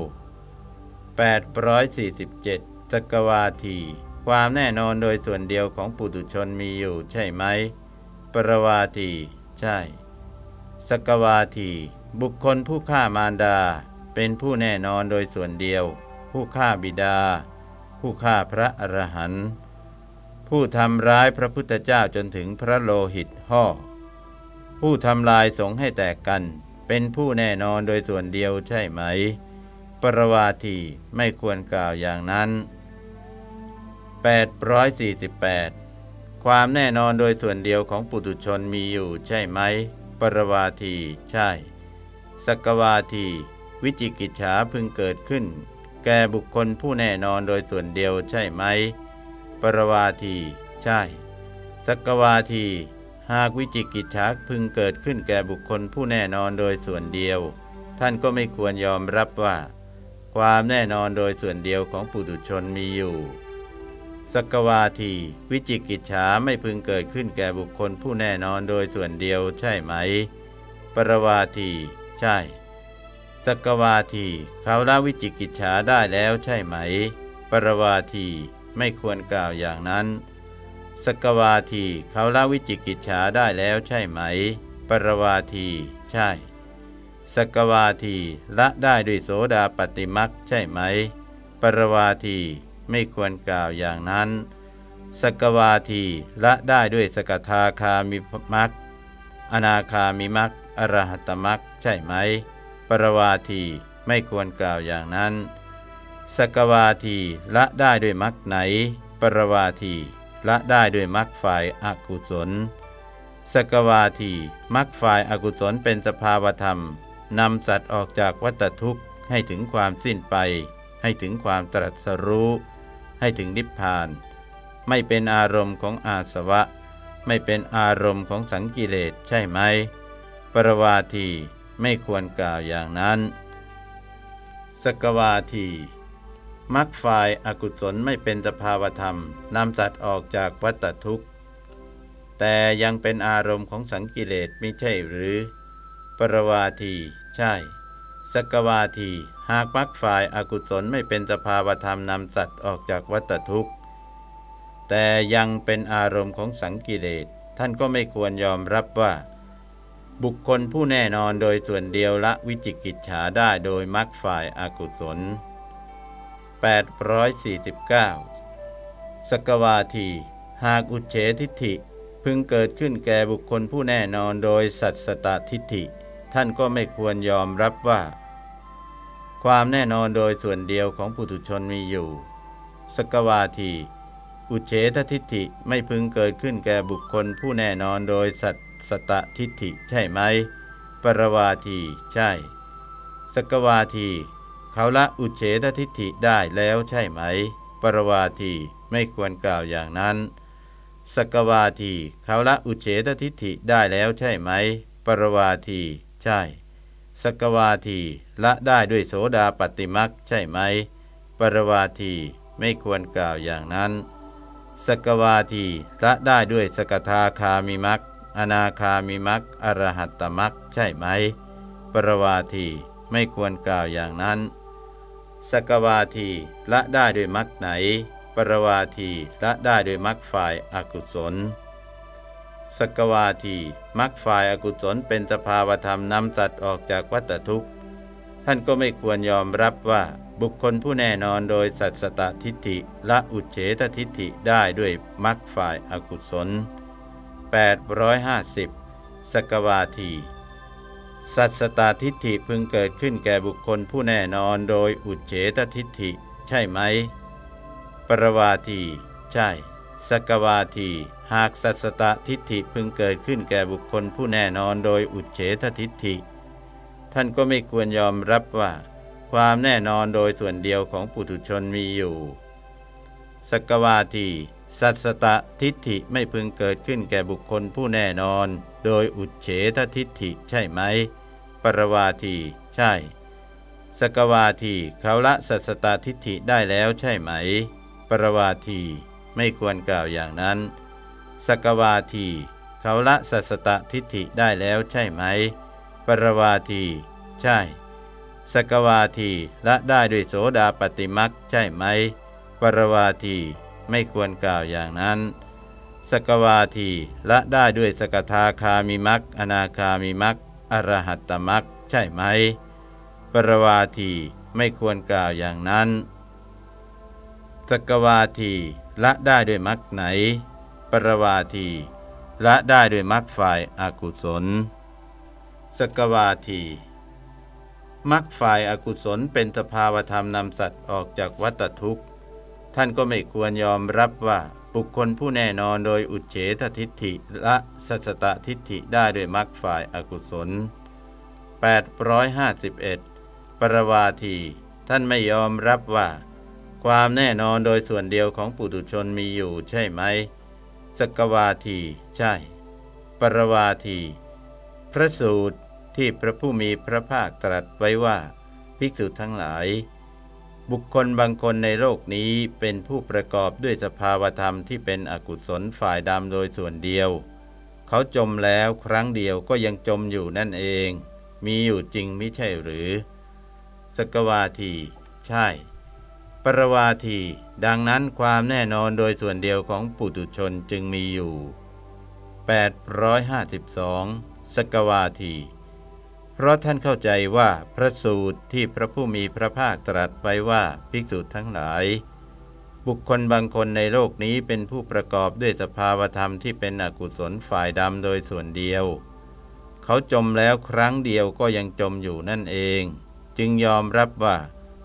847สกวาทีความแน่นอนโดยส่วนเดียวของปุถุชนมีอยู่ใช่ไหม ปรวาที ใช่ สกวาที บุคคลผู้ฆ่ามารดา เป็นผู้แน่นอนโดยส่วนเดียว ผู้ฆ่าบิดา ผู้ฆ่าพระอรหันต์ผู้ทำร้ายพระพุทธเจ้าจนถึงพระโลหิตห่อผู้ทำลายสงให้แตกกัน เป็นผู้แน่นอนโดยส่วนเดียวใช่ไหม ปรวาทีไม่ควรกล่าวอย่างนั้น 848 ความแน่นอนโดยส่วนเดียวของปุถุชนมีอยู่ใช่ไหม ปรวาทีใช่ สกวาที วิจิกิจฉาพึงเกิดขึ้น แก่บุคคลผู้แน่นอนโดยส่วนเดียวใช่ไหม ปรวาทีใช่ สกวาที หากวิจิกิจฉาพึงเกิดขึ้นแก่บุคคลผู้แน่นอนโดยส่วนเดียว ท่านก็ไม่ควรยอมรับว่า ความแน่นอนโดยส่วนเดียวของปุถุชนมีอยู่ สกวาทีวิจิกิจฉาไม่พึงเกิดขึ้นแก่บุคคลผู้แน่นอนโดยส่วนเดียวใช่ไหม ปรวาที ใช่ สกวาทีเขาละวิจิกิจฉาได้แล้วใช่ไหม ปรวาทีไม่ควรกล่าวอย่างนั้น สกวาทีเขาละวิจิกิจฉาได้แล้วใช่ไหม ปรวาทีใช่ สกวาทีละได้ด้วยโสดาปฏิมักใช่ไหม ปรวาที ไม่ควรกล่าวอย่างนั้น สกวาทีละได้ด้วยสกทาคามิมักอนาคามิมักอรหัตมักใช่ไหม ปรวาทีไม่ควรกล่าวอย่างนั้น สกวาทีละได้ด้วยมักไหน ปรวาทีละได้ด้วยมักฝ่ายอากุศล สกวาทีมักฝ่ายอากุศลเป็นสภาวธรรมนำสัตว์ออกจากวัฏทุกข์ให้ถึงความสิ้นไป ให้ถึงความตรัสรู้ ให้ถึงนิพพาน ไม่เป็นอารมณ์ของอาสวะ ไม่เป็นอารมณ์ของสังกิเลสใช่ไหม ปรวาทีไม่ควรกล่าวอย่างนั้น สกวาทีมักฝ่ายอากุศลไม่เป็นสภาวธรรมนำสัตว์ออกจากวัฏทุกข์ แต่ยังเป็นอารมณ์ของสังกิเลสไม่ใช่หรือ ปรวาทีใช่ สกวาที หากมักฝ่ายอากุศลไม่เป็นสภาวธรรมนำสัตว์ออกจากวัฏทุกข์ แต่ยังเป็นอารมณ์ของสังกิเลสท่านก็ไม่ควรยอมรับว่า บุคคลผู้แน่นอนโดยส่วนเดียวละวิจิกิจฉาได้โดยมักฝ่ายอากุศล 849 สกวาที หากอุเฉทิฐิพึงเกิดขึ้นแก่บุคคลผู้แน่นอนโดยสัตสตทิฏฐิ ท่านก็ไม่ควรยอมรับว่า ความแน่นอนโดยส่วนเดียวของปุถุชนมีอยู่ สกวาที อุเฉททิฏฐิไม่พึงเกิดขึ้นแก่บุคคลผู้แน่นอนโดยสัตสตทิฏฐิใช่ไหม ปรวาที ใช่ สกวาที เขาละอุเฉททิฏฐิได้แล้วใช่ไหม ปรวาทีไม่ควรกล่าวอย่างนั้น สกวาที เขาละอุเฉททิฏฐิได้แล้วใช่ไหม ปรวาที ใช่ สกวาทีละได้ด้วยโสดาปฏิมักใช่ไหม ปรวาทีไม่ควรกล่าวอย่างนั้น สกวาทีละได้ด้วยสกทาคามิมักอนาคามิมักอรหัตตมักใช่ไหม ปรวาทีไม่ควรกล่าวอย่างนั้น สกวาทีละได้ด้วยมักไหน ปรวาทีละได้ด้วยมักฝ่ายอากุศล สกวาทีมักฝ่ายอากุศลเป็นสภาวธรรมนำสัตว์ออกจากวัฏทุกข์ ท่านก็ไม่ควรยอมรับว่าบุคคลผู้แน่นอนโดยสัตสตทิฏฐิละอุเฉตทิฏฐิได้ด้วยมักฝ่ายอากุศล 850 สกวาที สัตสตทิฏฐิพึงเกิดขึ้นแก่บุคคลผู้แน่นอนโดยอุเฉตทิฏฐิ ใช่ไหม ปรวาที ใช่ สกวาที หากสัสตทิฏฐิพึงเกิดขึ้นแก่บุคคลผู้แน่นอนโดยอุเฉททิฏฐิ ท่านก็ไม่ควรยอมรับว่า ความแน่นอนโดยส่วนเดียวของปุถุชนมีอยู่ สกวาทีสัสตทิฏฐิไม่พึงเกิดขึ้นแก่บุคคลผู้แน่นอน โดยอุเฉททิฏฐิใช่ไหม ปรวาทีใช่ สกวาทีเขาละสัสตทิฏฐิได้แล้วใช่ไหม ปรวาทีไม่ควรกล่าวอย่างนั้น สกวาทีเขาละสัสตทิฏฐิได้แล้วใช่ไหม ปรวาที ใช่ สกวาทีละได้ด้วยโสดาปฏิมักใช่ไหม ปรวาทีไม่ควรกล่าวอย่างนั้น สกวาทีละได้ด้วยสกทาคามิมักอนาคามิมักอรหัตตมักใช่ไหม ปรวาทีไม่ควรกล่าวอย่างนั้น สกวาทีละได้ด้วยมรรคไหน ปรวาทีละได้ด้วยมรรคฝ่ายอากุศล สกวาทีมรรคฝ่ายอากุศลเป็นสภาวธรรมนำสัตว์ออกจากวัฏทุกข์ ท่านก็ไม่ควรยอมรับว่าบุคคลผู้แน่นอนโดยอุเฉททิฏฐิและสัสตทิฏฐิได้ด้วยมรรคฝ่ายอากุศล 851 ปรวาที ท่านไม่ยอมรับว่า ความแน่นอนโดยส่วนเดียวของปุถุชนมีอยู่ใช่ไหม สกวาที ใช่ ปรวาที พระสูตรที่พระผู้มีพระภาคตรัสไว้ว่า ภิกษุทั้งหลาย บุคคลบางคนในโลกนี้เป็นผู้ประกอบด้วยสภาวธรรมที่เป็นอกุศลฝ่ายดำโดยส่วนเดียว เขาจมแล้วครั้งเดียวก็ยังจมอยู่นั่นเอง มีอยู่จริงไม่ใช่หรือ สกวาที ใช่ ปรวาทีดังนั้นความแน่นอนโดยส่วนเดียวของปุตุชนจึงมีอยู่ 852 สกวาที เพราะท่านเข้าใจว่าพระสูตรที่พระผู้มีพระภาคตรัสไว้ว่าภิกษุทั้งหลาย บุคคลบางคนในโลกนี้เป็นผู้ประกอบด้วยสภาวธรรมที่เป็นอกุศลฝ่ายดำโดยส่วนเดียว เขาจมแล้วครั้งเดียวก็ยังจมอยู่นั่นเอง จึงยอมรับว่า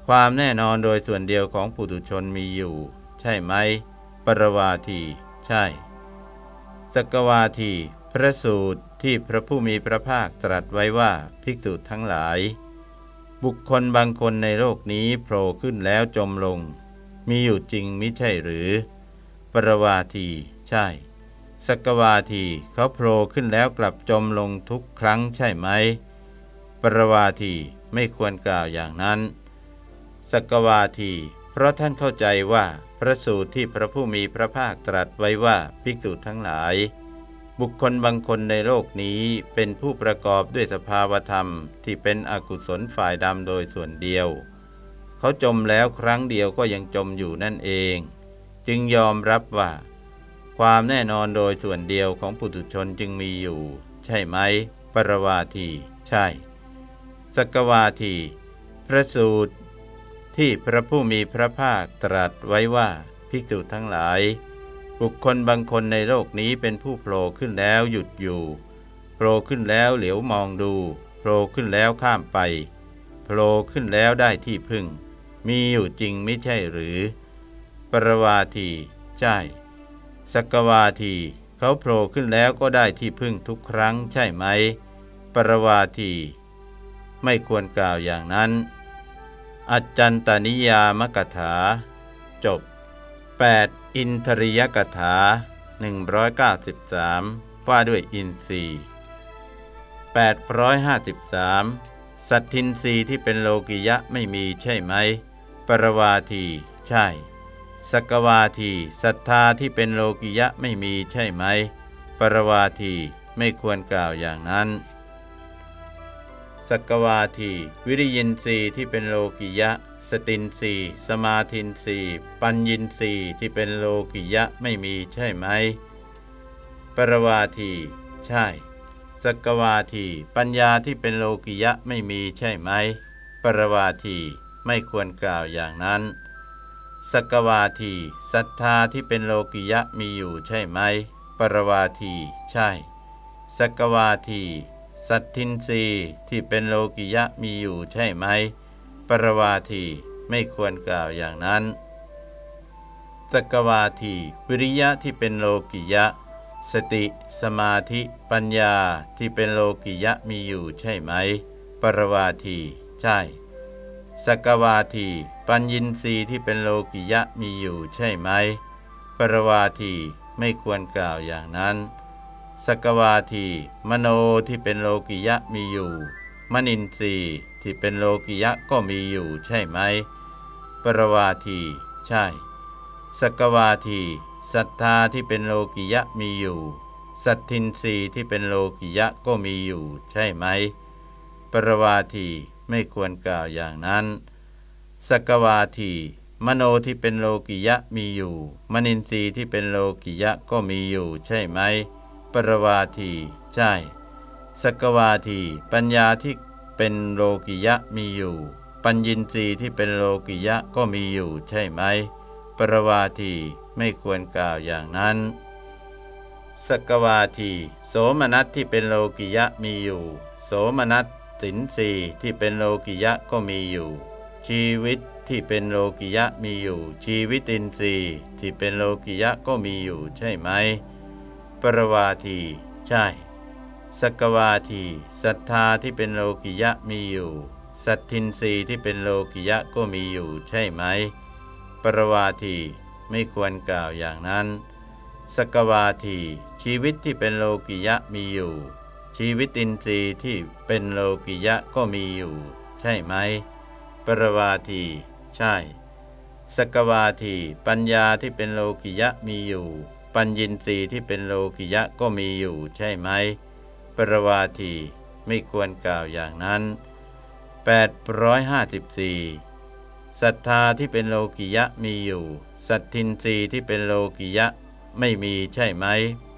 ความแน่นอนโดยส่วนเดียวของปุถุชนมีอยู่ ใช่ไหม ปรวาที ใช่ สกวาที พระสูตรที่พระผู้มีพระภาคตรัสไว้ว่าภิกษุทั้งหลาย บุคคลบางคนในโลกนี้โผล่ขึ้นแล้วจมลง มีอยู่จริงมิใช่หรือ ปรวาที ใช่ สกวาทีเขาโผล่ขึ้นแล้วกลับจมลงทุกครั้งใช่ไหม ปรวาทีไม่ควรกล่าวอย่างนั้น สกวาที เพราะท่านเข้าใจว่าพระสูตรที่พระผู้มีพระภาคตรัสไว้ว่าภิกษุทั้งหลาย บุคคลบางคนในโลกนี้เป็นผู้ประกอบด้วยสภาวธรรม ที่เป็นอกุศลฝ่ายดำโดยส่วนเดียว เขาจมแล้วครั้งเดียวก็ยังจมอยู่นั่นเอง จึงยอมรับว่า ความแน่นอนโดยส่วนเดียวของปุถุชนจึงมีอยู่ ใช่ไหม ปรวาที ใช่สกวาที พระสูตร ที่พระผู้มีพระภาคตรัสไว้ว่าภิกษุทั้งหลาย บุคคลบางคนในโลกนี้เป็นผู้โผล่ขึ้นแล้วหยุดอยู่โผล่ขึ้นแล้วเหลียวมองดูโผล่ขึ้นแล้วข้ามไปโผล่ขึ้นแล้วได้ที่พึ่ง มีอยู่จริงไม่ใช่หรือ ปรวาทีใช่สกวาที เขาโผล่ขึ้นแล้วก็ได้ที่พึ่งทุกครั้งใช่ไหม ปรวาที ไม่ควรกล่าวอย่างนั้น อัจจันตนิยามกถา จบ 8. อินทริยกถา 193 ว่าด้วยอินทรีย์853 สัตทินรีที่เป็นโลกิยะไม่มีใช่ไหม ปรวาที ใช่ สกวาทีศรัทธาที่เป็นโลกิยะไม่มีใช่ไหม ปรวาทีไม่ควรกล่าวอย่างนั้น สกวาทีวิริยินทรีที่เป็นโลกิยะ สตินสีสมาธินสีปัญญินสีที่เป็นโลกิยะไม่มีใช่ไหม ปรวาที ใช่สกวาที ปัญญาที่เป็นโลกิยะไม่มีใช่ไหม ปรวาทีไม่ควรกล่าวอย่างนั้นสกวาทีศรัทธาที่เป็นโลกิยะมีอยู่ใช่ไหม ปรวาที ใช่สกวาที สัตทินรีที่เป็นโลกิยะมีอยู่ใช่ไหม ปรวาทีไม่ควรกล่าวอย่างนั้นสกวาทีวิริยะที่เป็นโลกิยะ สติ สมาธิ ปัญญาที่เป็นโลกิยะมีอยู่ใช่ไหม ปรวาทีใช่สกวาที ปัญญินรีที่เป็นโลกิยะมีอยู่ใช่ไหม ปรวาทีไม่ควรกล่าวอย่างนั้น สกวาที มโนที่เป็นโลกิยะมีอยู่ มนินทรีที่เป็นโลกิยะก็มีอยู่ใช่ไหม ปรวาที ใช่ สกวาที ศรัทธาที่เป็นโลกิยะมีอยู่ สัตทินรีที่เป็นโลกิยะก็มีอยู่ใช่ไหม ปรวาทีไม่ควรกล่าวอย่างนั้น สกวาที มโนที่เป็นโลกิยะมีอยู่ มนินทรีย์ที่เป็นโลกิยะก็มีอยู่ใช่ไหม ปรวาที ใช่ สกวาที ปัญญาที่เป็นโลกิยะมีอยู่ ปัญญินทรีย์ที่เป็นโลกิยะก็มีอยู่ใช่ไหม ปรวาทีไม่ควรกล่าวอย่างนั้น สกวาที โสมนัสที่เป็นโลกิยะมีอยู่ โสมนัสสินสีที่เป็นโลกิยะก็มีอยู่ ชีวิตที่เป็นโลกิยะมีอยู่ ชีวิตินทรีย์ที่เป็นโลกิยะก็มีอยู่ใช่ไหม ปรวาที ใช่ สกวาทีศรัทธาที่เป็นโลกิยะมีอยู่ สัตทินรีที่เป็นโลกิยะก็มีอยู่ ใช่ไหม ปรวาทีไม่ควรกล่าวอย่างนั้น สกวาที ชีวิตที่เป็นโลกิยะมีอยู่ ชีวิตินทรีย์ที่เป็นโลกิยะก็มีอยู่ ใช่ไหม ปรวาที ใช่ สกวาที ปัญญาที่เป็นโลกิยะมีอยู่ ปัญญินทรีย์ที่เป็นโลกิยะก็มีอยู่ใช่ไหม ปรวาทีไม่ควรกล่าวอย่างนั้น 854ศรัทธาที่เป็นโลกิยะมีอยู่ สัตทินรีที่เป็นโลกิยะไม่มีใช่ไหม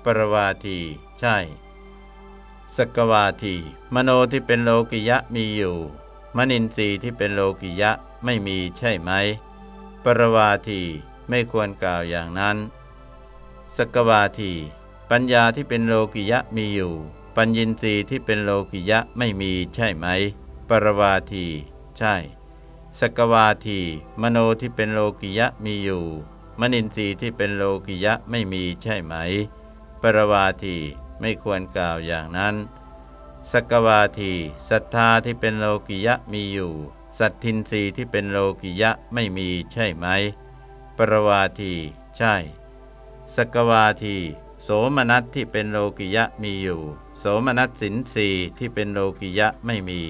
ปรวาทีใช่ สกวาที มโนที่เป็นโลกิยะมีอยู่ มนินทรีย์ที่เป็นโลกิยะไม่มีใช่ไหม ปรวาทีไม่ควรกล่าวอย่างนั้น สกวาทีปัญญาที่เป็นโลกิยะมีอยู่ ปัญญินทรีย์ที่เป็นโลกิยะไม่มีใช่ไหม ปรวาที ใช่ สกวาที มโนที่เป็นโลกิยะมีอยู่ มนินทรีย์ที่เป็นโลกิยะไม่มีใช่ไหม ปรวาที ไม่ควรกล่าวอย่างนั้น สกวาที ศรัทธาที่เป็นโลกิยะมีอยู่ สัตทินทรีที่เป็นโลกิยะไม่มีใช่ไหม ปรวาที ใช่ สกวาที โสมนัสที่เป็นโลกิยะมีอยู่ โสมนัสสินสีที่เป็นโลกิยะไม่มี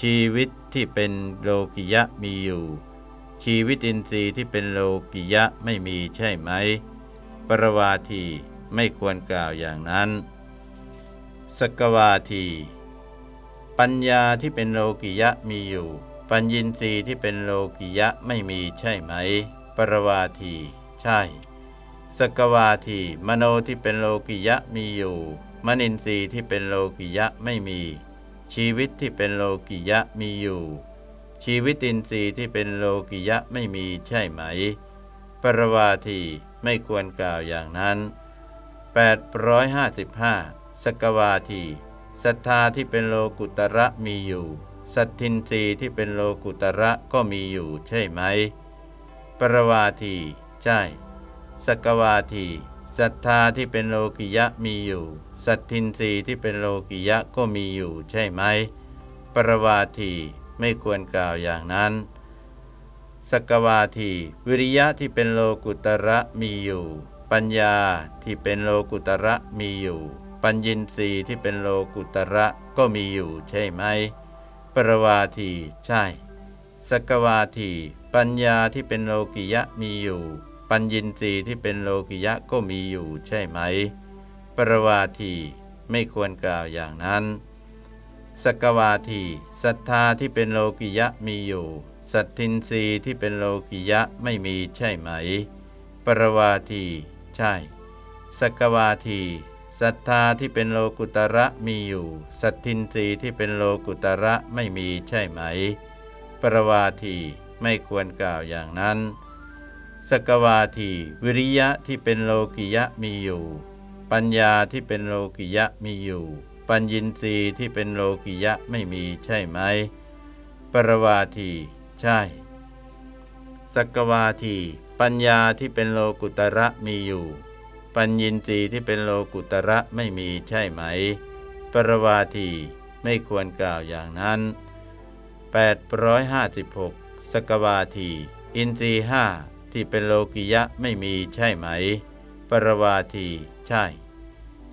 ชีวิตที่เป็นโลกิยะมีอยู่ ชีวิตินทรีย์ที่เป็นโลกิยะไม่มีใช่ไหม ปรวาทีไม่ควรกล่าวอย่างนั้น สกวาที ปัญญาที่เป็นโลกิยะมีอยู่ ปัญญินทรีย์ที่เป็นโลกิยะไม่มีใช่ไหม ปรวาที ใช่ สกวาทีมโนที่เป็นโลกิยะมีอยู่ มนินทรีย์ที่เป็นโลกิยะไม่มี ชีวิตที่เป็นโลกิยะมีอยู่ ชีวิตินทรีย์ที่เป็นโลกิยะไม่มีใช่ไหม ปรวาทีไม่ควรกล่าวอย่างนั้น 855 สกวาทีศรัทธาที่เป็นโลกุตระมีอยู่ สัตทินรีที่เป็นโลกุตระก็มีอยู่ใช่ไหม ปรวาที ใช่ สกวาทีศรัทธาที่เป็นโลกิยะมีอยู่ สัตทินรีที่เป็นโลกิยะก็มีอยู่ใช่ไหม ปรวาทีไม่ควรกล่าวอย่างนั้น สกวาที วิริยะที่เป็นโลกุตระมีอยู่ ปัญญาที่เป็นโลกุตระมีอยู่ ปัญญินรีที่เป็นโลกุตระก็มีอยู่ใช่ไหม ปรวาทีใช่ สกวาที ปัญญาที่เป็นโลกิยะมีอยู่ ปัญญินรีที่เป็นโลกิยะก็มีอยู่ใช่ไหม ปรวาทีไม่ควรกล่าวอย่างนั้น สกวาทีศรัทธาที่เป็นโลกิยะมีอยู่ สัตทินรีที่เป็นโลกิยะไม่มีใช่ไหม ปรวาทีใช่ สกวาทีศรัทธาที่เป็นโลกุตระมีอยู่ สัตทินรีที่เป็นโลกุตระไม่มีใช่ไหม ปรวาทีไม่ควรกล่าวอย่างนั้น สกวาทีวิริยะที่เป็นโลกิยะมีอยู่ ปัญญาที่เป็นโลกิยะมีอยู่ ปัญญินทรีย์ที่เป็นโลกิยะไม่มีใช่ไหม ปรวาทีใช่สกวาทีปัญญาที่เป็นโลกุตระมีอยู่ ปัญญินทรีย์ที่เป็นโลกุตระไม่มีใช่ไหม ปรวาทีไม่ควรกล่าวอย่างนั้น 856 สกวาที อินทรีห้า ที่เป็นโลกิยะไม่มีใช่ไหม ปรวาที ใช่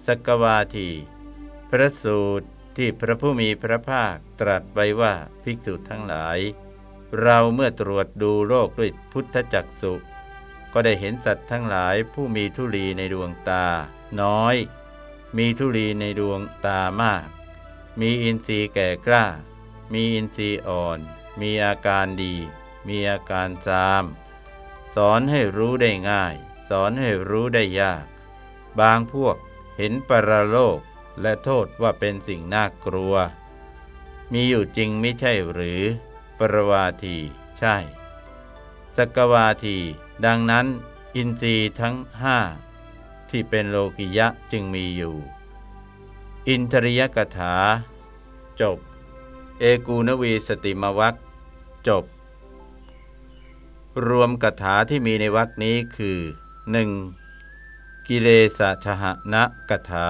สกวาที พระสูตรที่พระผู้มีพระภาคตรัสไว้ว่าภิกษุทั้งหลาย เราเมื่อตรวจดูโลกด้วยพุทธจักสุก็ได้เห็นสัตว์ทั้งหลายผู้มีทุลีในดวงตา น้อย มีทุลีในดวงตามาก มีอินทรีย์แก่กล้า มีอินทรีย์อ่อน มีอาการดี มีอาการจาม สอนให้รู้ได้ง่าย สอนให้รู้ได้ยาก บางพวกเห็นปรโลกและโทษว่าเป็นสิ่งน่ากลัว มีอยู่จริงไม่ใช่หรือ ปรวาที ใช่สกวาที ดังนั้น อินทรีย์ทั้งห้าที่เป็นโลกิยะจึงมีอยู่ อินทริยกถา จบ เอกูนวีสติมวัคจบ รวมกถาที่มีในวรรคนี้คือ 1. กิเลสชหนะกถา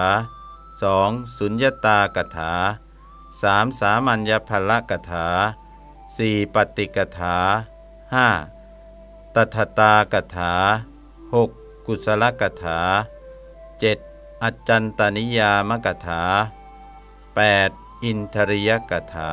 2. สุญญตากถา 3. สามัญญพละกถา 4. ปฏิกถา 5. ตัทตากถา 6. กุศลกถา 7. อัจจันตนิยามกถา 8. อินทริยกถา